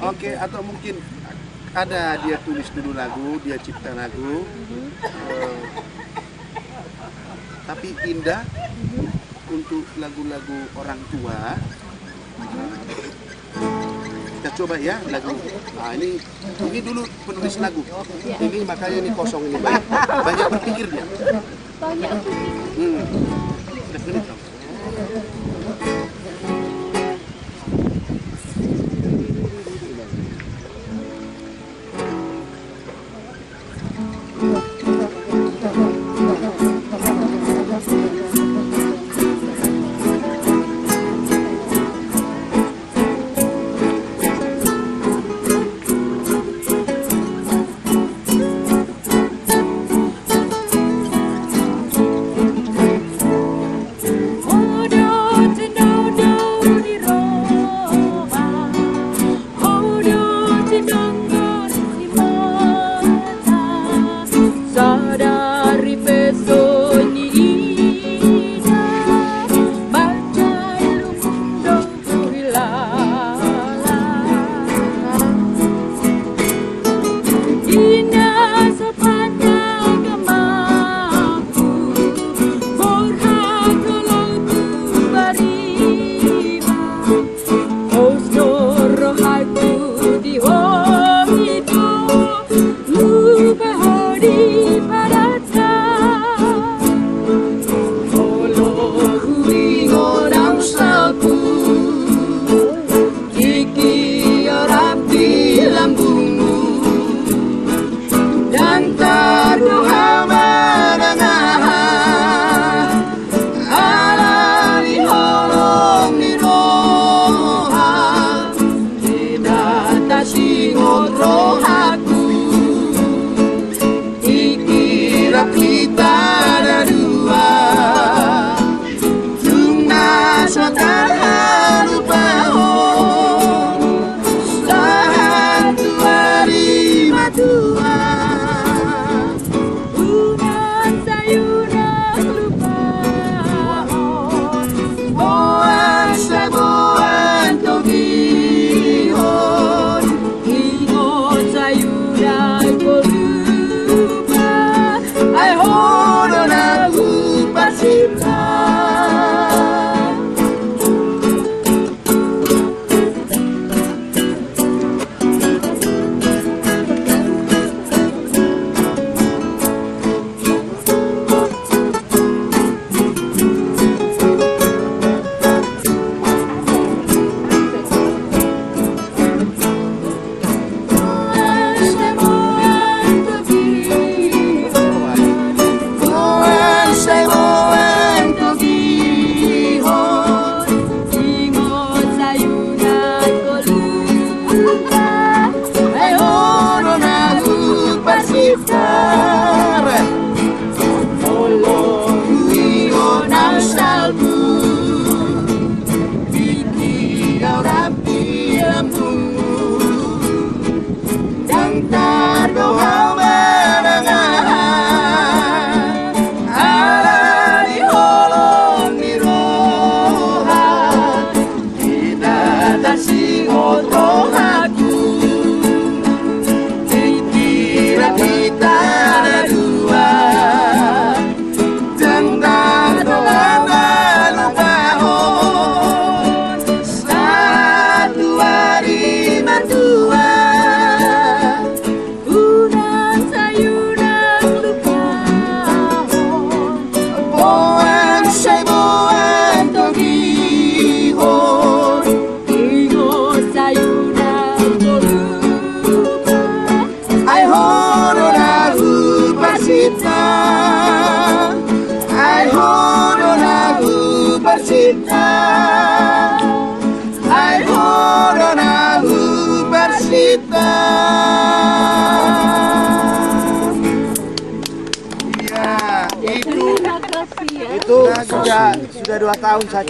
Oke, atau mungkin ada dia tulis dulu lagu, dia cipta lagu, eh, tapi indah untuk lagu-lagu orang tua. Kita coba ya lagu. Nah, ini ini dulu penulis lagu. Ini makanya ini kosong ini banyak, banyak berpikir dia. Banyak Hmm. Udah upasita Ay horo na upasita Iya, itu itu sudah sudah dua tahun saya